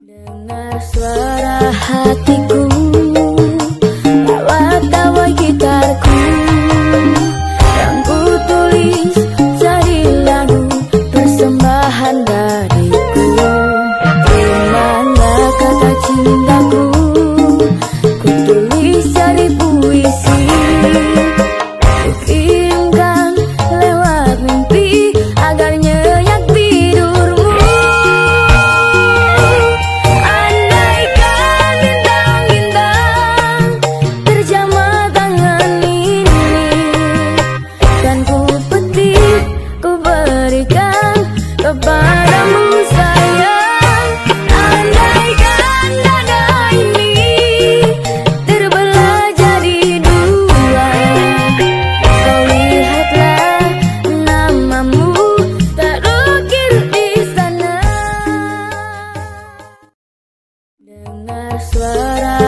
Dengar suara hatiku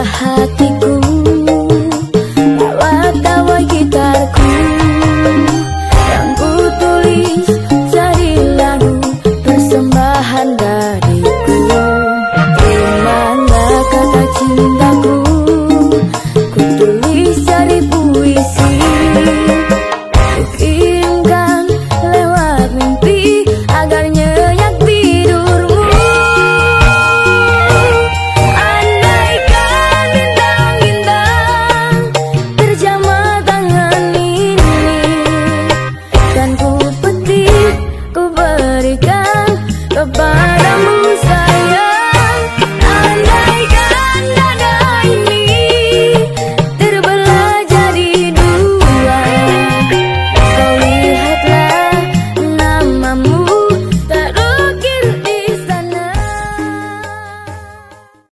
hatiku